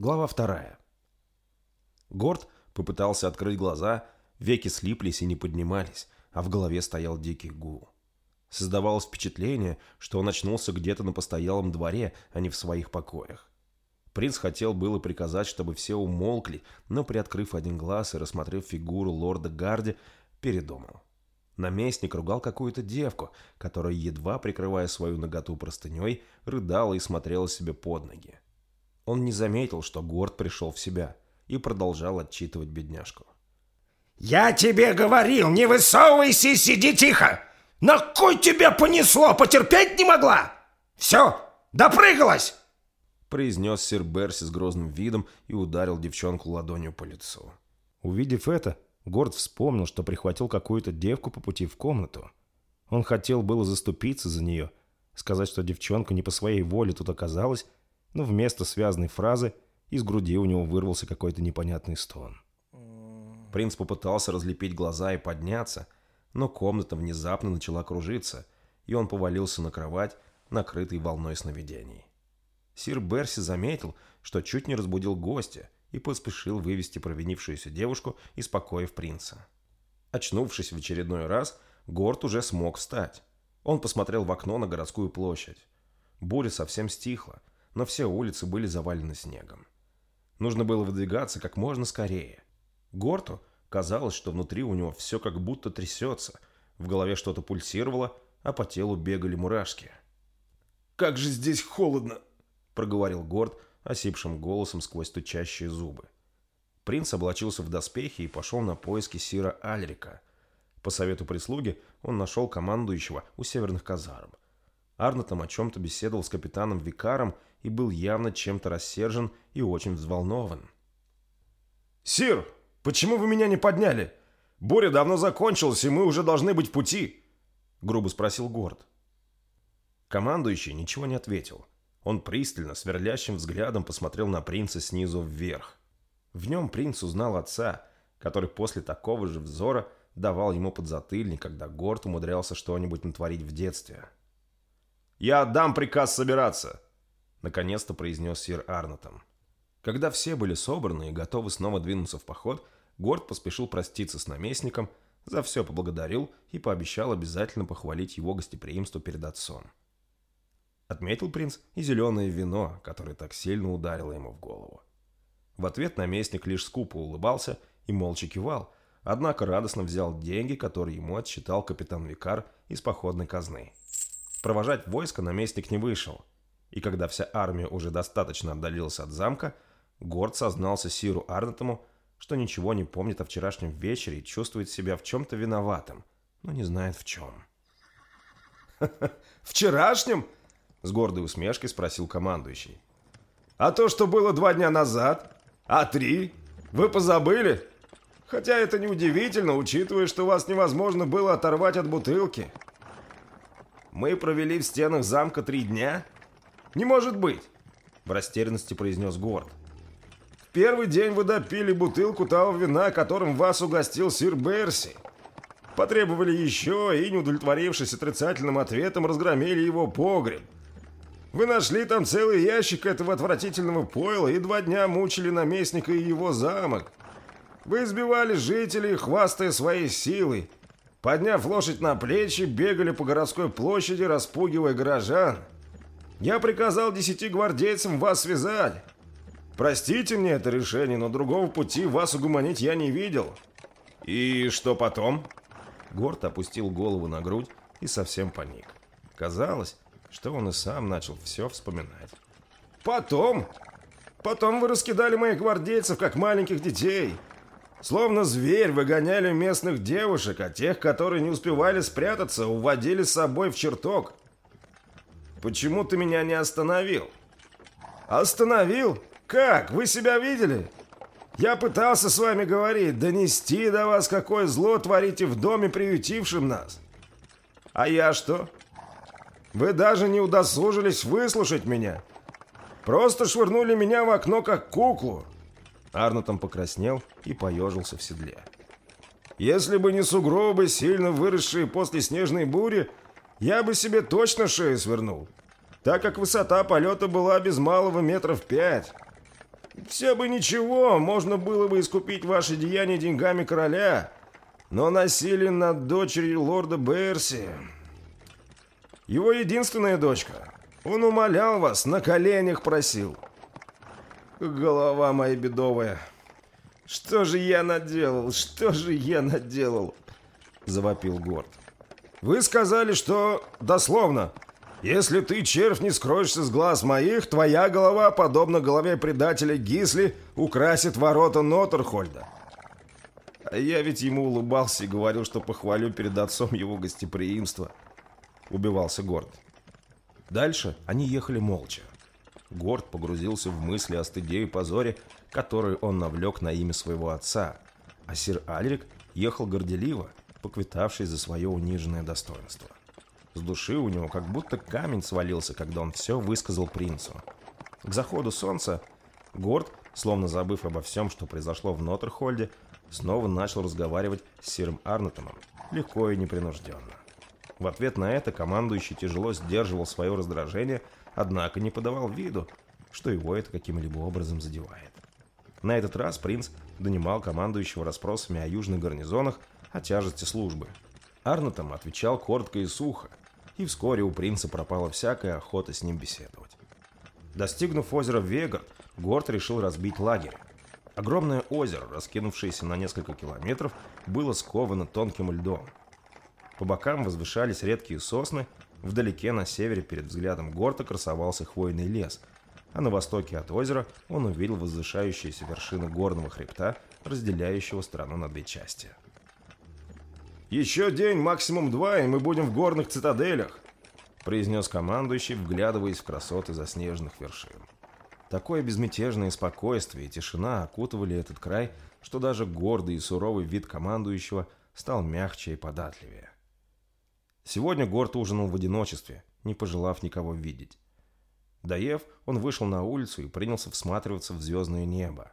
Глава вторая. Горд попытался открыть глаза, веки слиплись и не поднимались, а в голове стоял дикий гул. Создавалось впечатление, что он очнулся где-то на постоялом дворе, а не в своих покоях. Принц хотел было приказать, чтобы все умолкли, но, приоткрыв один глаз и рассмотрев фигуру лорда Гарди, передумал. Наместник ругал какую-то девку, которая, едва прикрывая свою наготу простыней, рыдала и смотрела себе под ноги. Он не заметил, что Горд пришел в себя, и продолжал отчитывать бедняжку. «Я тебе говорил, не высовывайся и сиди тихо! На кой тебя понесло? Потерпеть не могла? Все, допрыгалась!» произнес сир Берси с грозным видом и ударил девчонку ладонью по лицу. Увидев это, Горд вспомнил, что прихватил какую-то девку по пути в комнату. Он хотел было заступиться за нее, сказать, что девчонка не по своей воле тут оказалась, но вместо связанной фразы из груди у него вырвался какой-то непонятный стон. Принц попытался разлепить глаза и подняться, но комната внезапно начала кружиться, и он повалился на кровать, накрытый волной сновидений. Сир Берси заметил, что чуть не разбудил гостя, и поспешил вывести провинившуюся девушку из покоев принца. Очнувшись в очередной раз, Горд уже смог встать. Он посмотрел в окно на городскую площадь. Буря совсем стихла, но все улицы были завалены снегом. Нужно было выдвигаться как можно скорее. Горту казалось, что внутри у него все как будто трясется, в голове что-то пульсировало, а по телу бегали мурашки. «Как же здесь холодно!» — проговорил Горд осипшим голосом сквозь стучащие зубы. Принц облачился в доспехи и пошел на поиски Сира Альрика. По совету прислуги он нашел командующего у северных казарм. Арнотом о чем-то беседовал с капитаном Викаром и был явно чем-то рассержен и очень взволнован. «Сир, почему вы меня не подняли? Буря давно закончилась, и мы уже должны быть в пути!» — грубо спросил Горд. Командующий ничего не ответил. Он пристально, сверлящим взглядом посмотрел на принца снизу вверх. В нем принц узнал отца, который после такого же взора давал ему подзатыльник, когда Горд умудрялся что-нибудь натворить в детстве. «Я отдам приказ собираться!» Наконец-то произнес сир Арнотом. Когда все были собраны и готовы снова двинуться в поход, Горд поспешил проститься с наместником, за все поблагодарил и пообещал обязательно похвалить его гостеприимство перед отцом. Отметил принц и зеленое вино, которое так сильно ударило ему в голову. В ответ наместник лишь скупо улыбался и молча кивал, однако радостно взял деньги, которые ему отсчитал капитан Викар из походной казны. Провожать войско наместник не вышел, и когда вся армия уже достаточно отдалилась от замка, Горд сознался Сиру Арнетому, что ничего не помнит о вчерашнем вечере и чувствует себя в чем-то виноватым, но не знает в чем. «Вчерашнем?» — с гордой усмешкой спросил командующий. «А то, что было два дня назад? А три? Вы позабыли? Хотя это неудивительно, учитывая, что вас невозможно было оторвать от бутылки. Мы провели в стенах замка три дня?» Не может быть!» В растерянности произнес Горд. «В первый день вы допили бутылку того вина, которым вас угостил сир Берси. Потребовали еще и, не удовлетворившись отрицательным ответом, разгромили его погреб. Вы нашли там целый ящик этого отвратительного пойла и два дня мучили наместника и его замок. Вы избивали жителей, хвастая своей силой. Подняв лошадь на плечи, бегали по городской площади, распугивая горожан. Я приказал десяти гвардейцам вас связать. Простите мне это решение, но другого пути вас угомонить я не видел. И что потом? Горд опустил голову на грудь и совсем паник. Казалось, что он и сам начал все вспоминать. Потом? Потом вы раскидали моих гвардейцев, как маленьких детей. Словно зверь выгоняли местных девушек, а тех, которые не успевали спрятаться, уводили с собой в чертог. Почему ты меня не остановил? Остановил? Как? Вы себя видели? Я пытался с вами говорить, донести до вас, какое зло творите в доме, приютившем нас. А я что? Вы даже не удосужились выслушать меня. Просто швырнули меня в окно, как куклу. Арнотом покраснел и поежился в седле. Если бы не сугробы, сильно выросшие после снежной бури, я бы себе точно шею свернул, так как высота полета была без малого метров пять. Все бы ничего, можно было бы искупить ваши деяния деньгами короля, но насилие над дочерью лорда Берси... Его единственная дочка. Он умолял вас, на коленях просил. Голова моя бедовая. Что же я наделал? Что же я наделал? Завопил Горд. Вы сказали, что... Дословно. Если ты, червь, не скроешься с глаз моих, твоя голова, подобно голове предателя Гисли, украсит ворота Ноттерхольда. А я ведь ему улыбался и говорил, что похвалю перед отцом его гостеприимство. Убивался Горд. Дальше они ехали молча. Горд погрузился в мысли о стыде и позоре, которые он навлек на имя своего отца, а сир Альрик ехал горделиво, поквитавшись за свое униженное достоинство. С души у него как будто камень свалился, когда он все высказал принцу. К заходу солнца Горд, словно забыв обо всем, что произошло в Ноттерхольде, снова начал разговаривать с сиром Арнотомом, легко и непринужденно. В ответ на это командующий тяжело сдерживал свое раздражение, однако не подавал виду, что его это каким-либо образом задевает. На этот раз принц донимал командующего расспросами о южных гарнизонах, о тяжести службы. Арнотом отвечал коротко и сухо, и вскоре у принца пропала всякая охота с ним беседовать. Достигнув озера Вегард, Горд решил разбить лагерь. Огромное озеро, раскинувшееся на несколько километров, было сковано тонким льдом. По бокам возвышались редкие сосны, вдалеке на севере перед взглядом Горта красовался хвойный лес, а на востоке от озера он увидел возвышающиеся вершины горного хребта, разделяющего страну на две части. «Еще день, максимум два, и мы будем в горных цитаделях», произнес командующий, вглядываясь в красоты заснеженных вершин. Такое безмятежное спокойствие и тишина окутывали этот край, что даже гордый и суровый вид командующего стал мягче и податливее. Сегодня Горд ужинал в одиночестве, не пожелав никого видеть. Доев, он вышел на улицу и принялся всматриваться в звездное небо.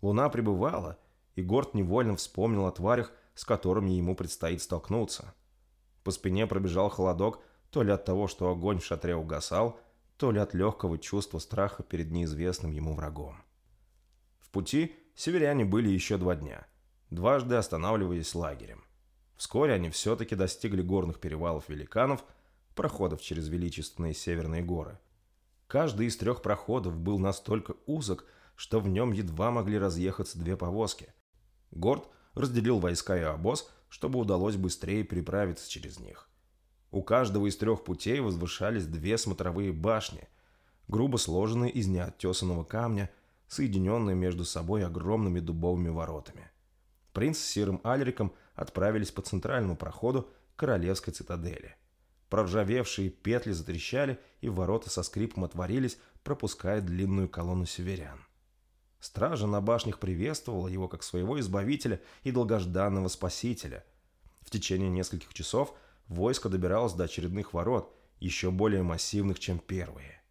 Луна пребывала, и Горд невольно вспомнил о тварях, с которыми ему предстоит столкнуться. По спине пробежал холодок то ли от того, что огонь в шатре угасал, то ли от легкого чувства страха перед неизвестным ему врагом. В пути северяне были еще два дня, дважды останавливаясь лагерем. Вскоре они все-таки достигли горных перевалов великанов, проходов через величественные северные горы. Каждый из трех проходов был настолько узок, что в нем едва могли разъехаться две повозки. Горд – разделил войска и обоз, чтобы удалось быстрее переправиться через них. У каждого из трех путей возвышались две смотровые башни, грубо сложенные из неоттесанного камня, соединенные между собой огромными дубовыми воротами. Принц с Сирым Альриком отправились по центральному проходу королевской цитадели. Проржавевшие петли затрещали, и ворота со скрипом отворились, пропуская длинную колонну северян. Стража на башнях приветствовала его как своего избавителя и долгожданного спасителя. В течение нескольких часов войско добиралось до очередных ворот, еще более массивных, чем первые.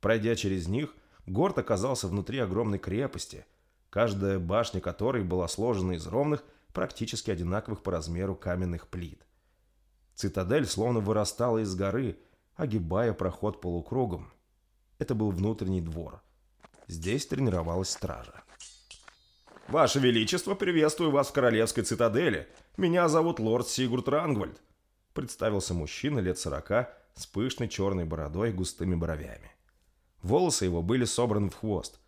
Пройдя через них, Горд оказался внутри огромной крепости, каждая башня которой была сложена из ровных, практически одинаковых по размеру каменных плит. Цитадель словно вырастала из горы, огибая проход полукругом. Это был внутренний двор – Здесь тренировалась стража. «Ваше Величество, приветствую вас в королевской цитадели. Меня зовут лорд Сигурд Рангвальд», — представился мужчина лет сорока с пышной черной бородой и густыми бровями. Волосы его были собраны в хвост.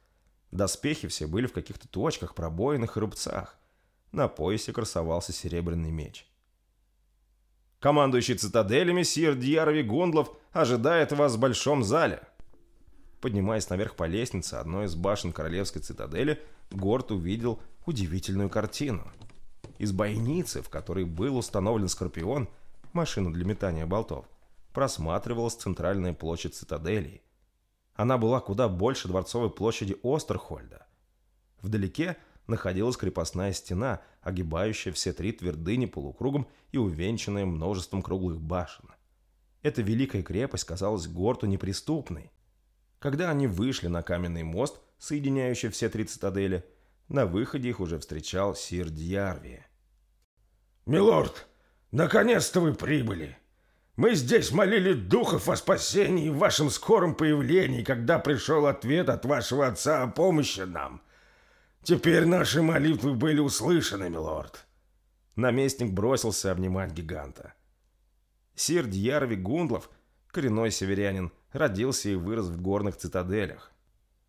Доспехи все были в каких-то точках, пробоинах и рубцах. На поясе красовался серебряный меч. «Командующий цитаделями сир Дьярови Гундлов ожидает вас в большом зале», Поднимаясь наверх по лестнице одной из башен королевской цитадели, Горд увидел удивительную картину. Из бойницы, в которой был установлен Скорпион, машина для метания болтов, просматривалась центральная площадь цитадели. Она была куда больше дворцовой площади Остерхольда. Вдалеке находилась крепостная стена, огибающая все три твердыни полукругом и увенчанная множеством круглых башен. Эта великая крепость казалась Горту неприступной, когда они вышли на каменный мост, соединяющий все три цитадели, на выходе их уже встречал сир Дьярви. «Милорд, наконец-то вы прибыли! Мы здесь молили духов о спасении и вашем скором появлении, когда пришел ответ от вашего отца о помощи нам. Теперь наши молитвы были услышаны, милорд. Наместник бросился обнимать гиганта. Сир Дьярви Гундлов, коренной северянин, родился и вырос в горных цитаделях.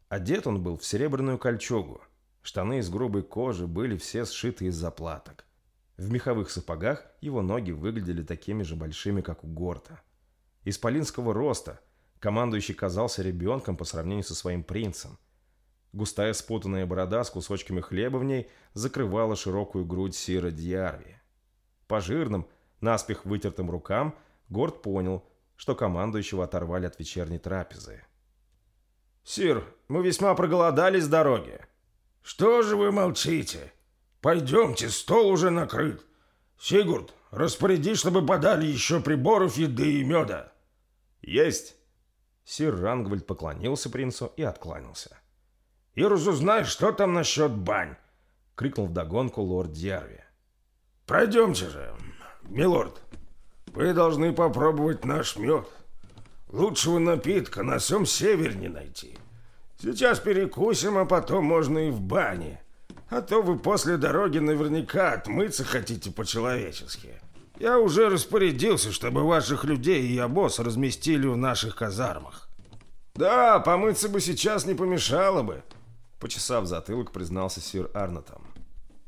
Одет он был в серебряную кольчугу. Штаны из грубой кожи были все сшиты из заплаток. В меховых сапогах его ноги выглядели такими же большими, как у Горта. Исполинского роста командующий казался ребенком по сравнению со своим принцем. Густая спутанная борода с кусочками хлеба в ней закрывала широкую грудь Сира Дьярви. По жирным, наспех вытертым рукам Горд понял, что командующего оторвали от вечерней трапезы. «Сир, мы весьма проголодались с дороги». «Что же вы молчите? Пойдемте, стол уже накрыт. Сигурд, распоряди, чтобы подали еще приборов еды и меда». «Есть!» Сир Рангвальд поклонился принцу и откланялся. «И разузнай, что там насчет бань!» — крикнул вдогонку лорд Дерви. «Пройдемте же, милорд. Вы должны попробовать наш мед. Лучшего напитка на всем север не найти. Сейчас перекусим, а потом можно и в бане. А то вы после дороги наверняка отмыться хотите по-человечески. Я уже распорядился, чтобы ваших людей и обоз разместили в наших казармах. Да, помыться бы сейчас не помешало бы, почесав затылок, признался сир Арнотом.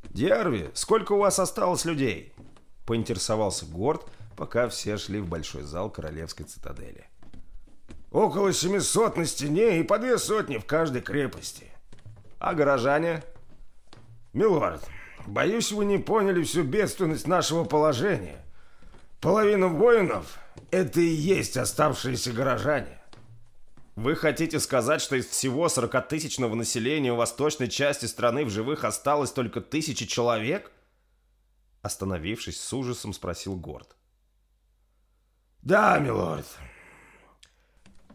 Диарви, сколько у вас осталось людей? Поинтересовался Горд, пока все шли в большой зал королевской цитадели. Около 700 на стене и по две сотни в каждой крепости. А горожане? Милорд, боюсь, вы не поняли всю бедственность нашего положения. Половина воинов — это и есть оставшиеся горожане. Вы хотите сказать, что из всего 40-тысячного населения восточной части страны в живых осталось только тысячи человек? Остановившись с ужасом, спросил Горд. Да, милорд.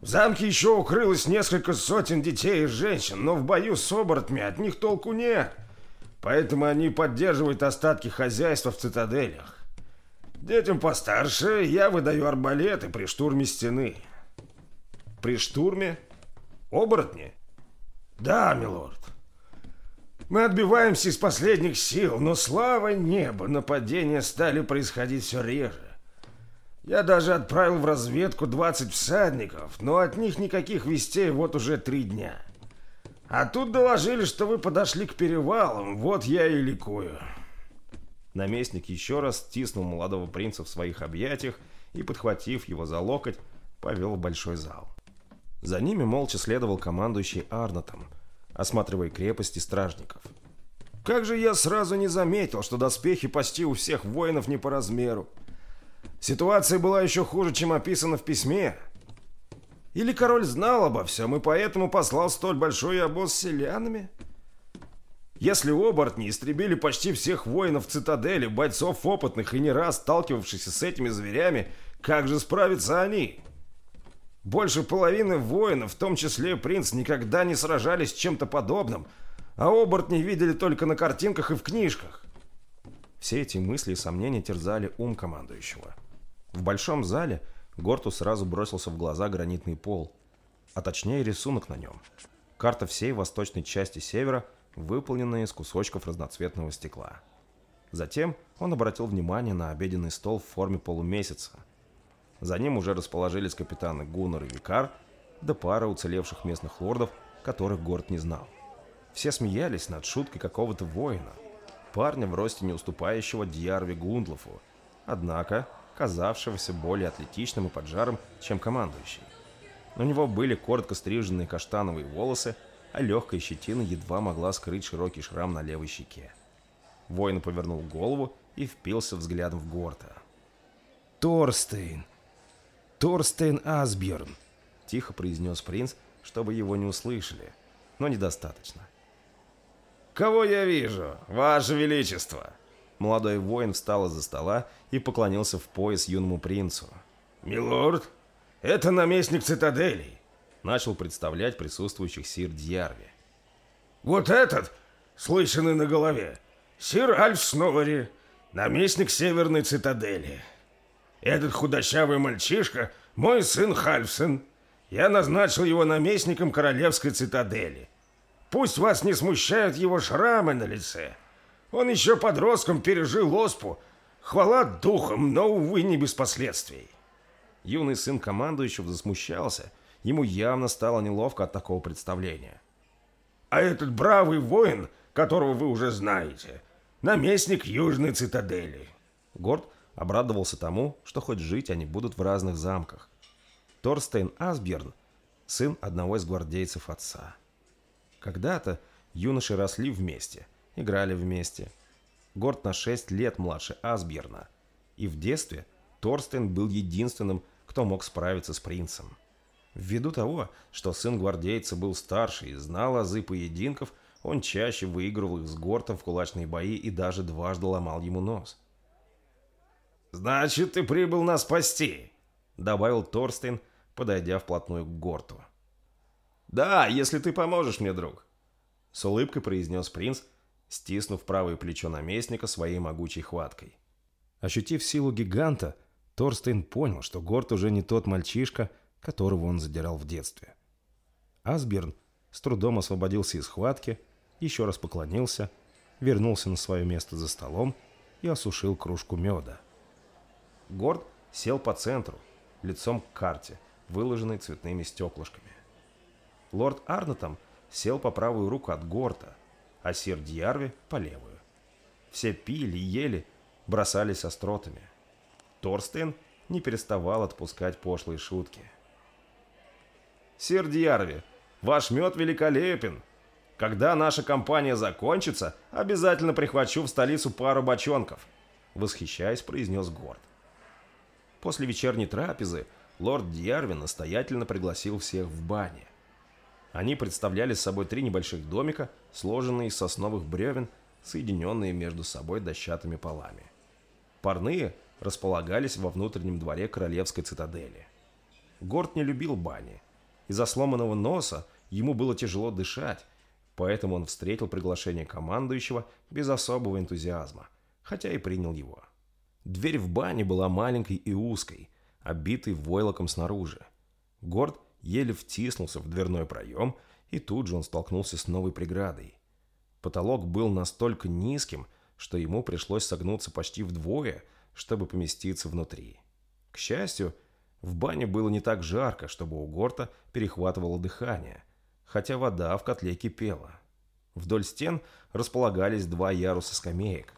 В замке еще укрылось несколько сотен детей и женщин, но в бою с оборотми от них толку нет. Поэтому они поддерживают остатки хозяйства в цитаделях. Детям постарше я выдаю арбалеты при штурме стены. При штурме? Оборотни? Да, милорд. Мы отбиваемся из последних сил, но слава небу, нападения стали происходить все реже. Я даже отправил в разведку 20 всадников, но от них никаких вестей вот уже три дня. А тут доложили, что вы подошли к перевалам, вот я и ликую. Наместник еще раз стиснул молодого принца в своих объятиях и, подхватив его за локоть, повел в большой зал. За ними молча следовал командующий Арнотом, осматривая крепости стражников. Как же я сразу не заметил, что доспехи почти у всех воинов не по размеру. Ситуация была еще хуже, чем описано в письме. Или король знал обо всем и поэтому послал столь большой обоз с селянами? Если оборотни истребили почти всех воинов цитадели, бойцов опытных и не раз сталкивавшихся с этими зверями, как же справятся они? Больше половины воинов, в том числе принц, никогда не сражались с чем-то подобным, а оборотни видели только на картинках и в книжках. Все эти мысли и сомнения терзали ум командующего. В большом зале – Горту сразу бросился в глаза гранитный пол, а точнее рисунок на нем. Карта всей восточной части севера, выполненная из кусочков разноцветного стекла. Затем он обратил внимание на обеденный стол в форме полумесяца. За ним уже расположились капитаны Гуннар и Викар, да пара уцелевших местных лордов, которых Горд не знал. Все смеялись над шуткой какого-то воина, парня в росте не уступающего Дьярви Гундлофу. Однако казавшегося более атлетичным и поджаром, чем командующий. У него были коротко стриженные каштановые волосы, а легкая щетина едва могла скрыть широкий шрам на левой щеке. Воин повернул голову и впился взглядом в Горта. «Торстейн! Торстейн Асбjörn!» — тихо произнес принц, чтобы его не услышали, но недостаточно. «Кого я вижу, Ваше Величество?» Молодой воин встал из-за стола и поклонился в пояс юному принцу. «Милорд, это наместник цитаделей», — начал представлять присутствующих сир Дьярви. «Вот этот, слышанный на голове, сир Альф Сновари, наместник северной цитадели. Этот худощавый мальчишка — мой сын Хальфсон. Я назначил его наместником королевской цитадели. Пусть вас не смущают его шрамы на лице. Он еще подростком пережил оспу. Хвала духом, но, увы, не без последствий. Юный сын командующего засмущался. Ему явно стало неловко от такого представления. А этот бравый воин, которого вы уже знаете, наместник Южной цитадели. Горд обрадовался тому, что хоть жить они будут в разных замках. Торстейн Асберн – сын одного из гвардейцев отца. Когда-то юноши росли вместе, играли вместе. Горд на 6 лет младше Асберна. И в детстве Торстейн был единственным, кто мог справиться с принцем. Ввиду того, что сын гвардейца был старше и знал азы поединков, он чаще выигрывал их с Гортом в кулачные бои и даже дважды ломал ему нос. «Значит, ты прибыл нас спасти», — добавил Торстейн, подойдя вплотную к Горту. «Да, если ты поможешь мне, друг», — с улыбкой произнес принц, стиснув правое плечо наместника своей могучей хваткой. Ощутив силу гиганта, Торстейн понял, что Горт уже не тот мальчишка, которого он задирал в детстве. Асберн с трудом освободился из схватки, еще раз поклонился, вернулся на свое место за столом и осушил кружку меда. Горд сел по центру, лицом к карте, выложенной цветными стеклышками. Лорд Арнотом сел по правую руку от Горта, а сир Дьярви по левую. Все пили, ели, бросались остротами. Торстен не переставал отпускать пошлые шутки – Сир Дьярви, ваш мед великолепен. Когда наша компания закончится, обязательно прихвачу в столицу пару бочонков», — восхищаясь, произнес Горд. После вечерней трапезы лорд Дьярви настоятельно пригласил всех в бане. Они представляли собой три небольших домика, сложенные из сосновых бревен, соединенные между собой дощатыми полами. Парные располагались во внутреннем дворе королевской цитадели. Горд не любил бани, из-за сломанного носа ему было тяжело дышать, поэтому он встретил приглашение командующего без особого энтузиазма, хотя и принял его. Дверь в бане была маленькой и узкой, обитой войлоком снаружи. Горд еле втиснулся в дверной проем, и тут же он столкнулся с новой преградой. Потолок был настолько низким, что ему пришлось согнуться почти вдвое, чтобы поместиться внутри. К счастью, в бане было не так жарко, чтобы у Горта перехватывало дыхание, хотя вода в котле кипела. Вдоль стен располагались два яруса скамеек.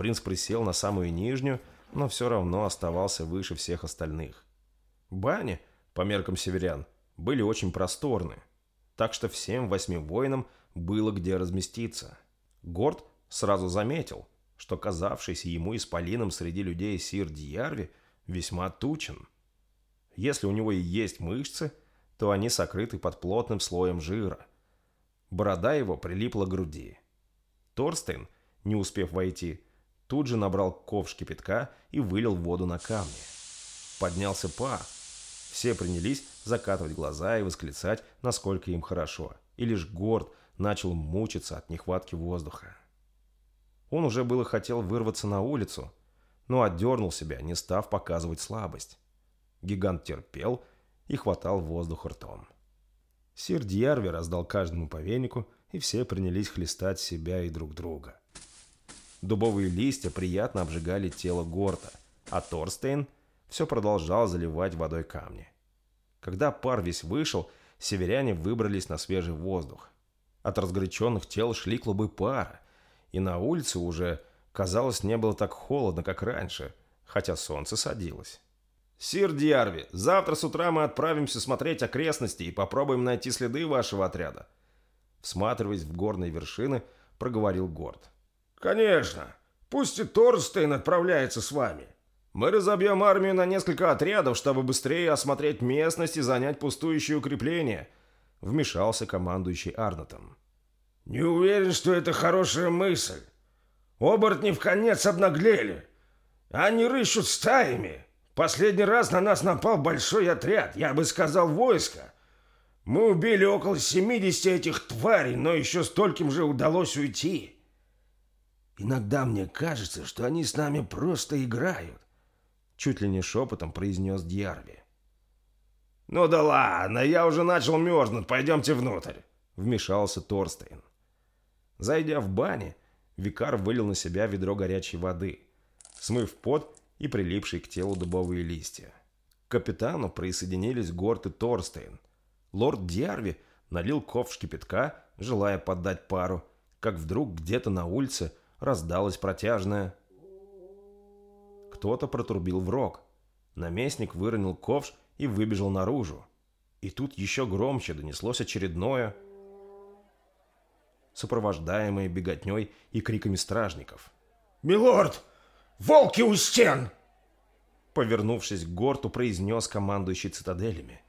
Принц присел на самую нижнюю, но все равно оставался выше всех остальных. Бани, по меркам северян, были очень просторны, так что всем восьми воинам было где разместиться. Горд сразу заметил, что казавшийся ему исполином среди людей сир Дьярви весьма тучен. Если у него и есть мышцы, то они сокрыты под плотным слоем жира. Борода его прилипла к груди. Торстейн, не успев войти, тут же набрал ковш кипятка и вылил воду на камни. Поднялся пар. Все принялись закатывать глаза и восклицать, насколько им хорошо. И лишь Горд начал мучиться от нехватки воздуха. Он уже было хотел вырваться на улицу, но отдернул себя, не став показывать слабость. Гигант терпел и хватал воздух ртом. Сир Дьярви раздал каждому по венику, и все принялись хлестать себя и друг друга. Дубовые листья приятно обжигали тело Горта, а Торстейн все продолжал заливать водой камни. Когда пар весь вышел, северяне выбрались на свежий воздух. От разгоряченных тел шли клубы пара, и на улице уже, казалось, не было так холодно, как раньше, хотя солнце садилось. «Сир Диарви, завтра с утра мы отправимся смотреть окрестности и попробуем найти следы вашего отряда». Всматриваясь в горные вершины, проговорил Горд. «Конечно. Пусть и Торстейн отправляется с вами. Мы разобьем армию на несколько отрядов, чтобы быстрее осмотреть местность и занять пустующие укрепления», вмешался командующий Арнотом. «Не уверен, что это хорошая мысль. Оборотни в конец обнаглели. Они рыщут стаями». Последний раз на нас напал большой отряд, я бы сказал, войско. Мы убили около 70 этих тварей, но еще стольким же удалось уйти. Иногда мне кажется, что они с нами просто играют. Чуть ли не шепотом произнес Дьярви. «Ну да ладно, я уже начал мерзнуть, пойдемте внутрь», — вмешался Торстейн. Зайдя в бане, Викар вылил на себя ведро горячей воды, смыв пот и прилипшие к телу дубовые листья. К капитану присоединились Горд и Торстейн. Лорд Дьярви налил ковш кипятка, желая поддать пару, как вдруг где-то на улице раздалось протяжное кто-то протрубил в рог. Наместник выронил ковш и выбежал наружу. И тут еще громче донеслось очередное, сопровождаемое беготней и криками стражников. «Милорд! Волки у стен!» Повернувшись к Горту, произнес командующий цитаделями.